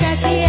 Nunca te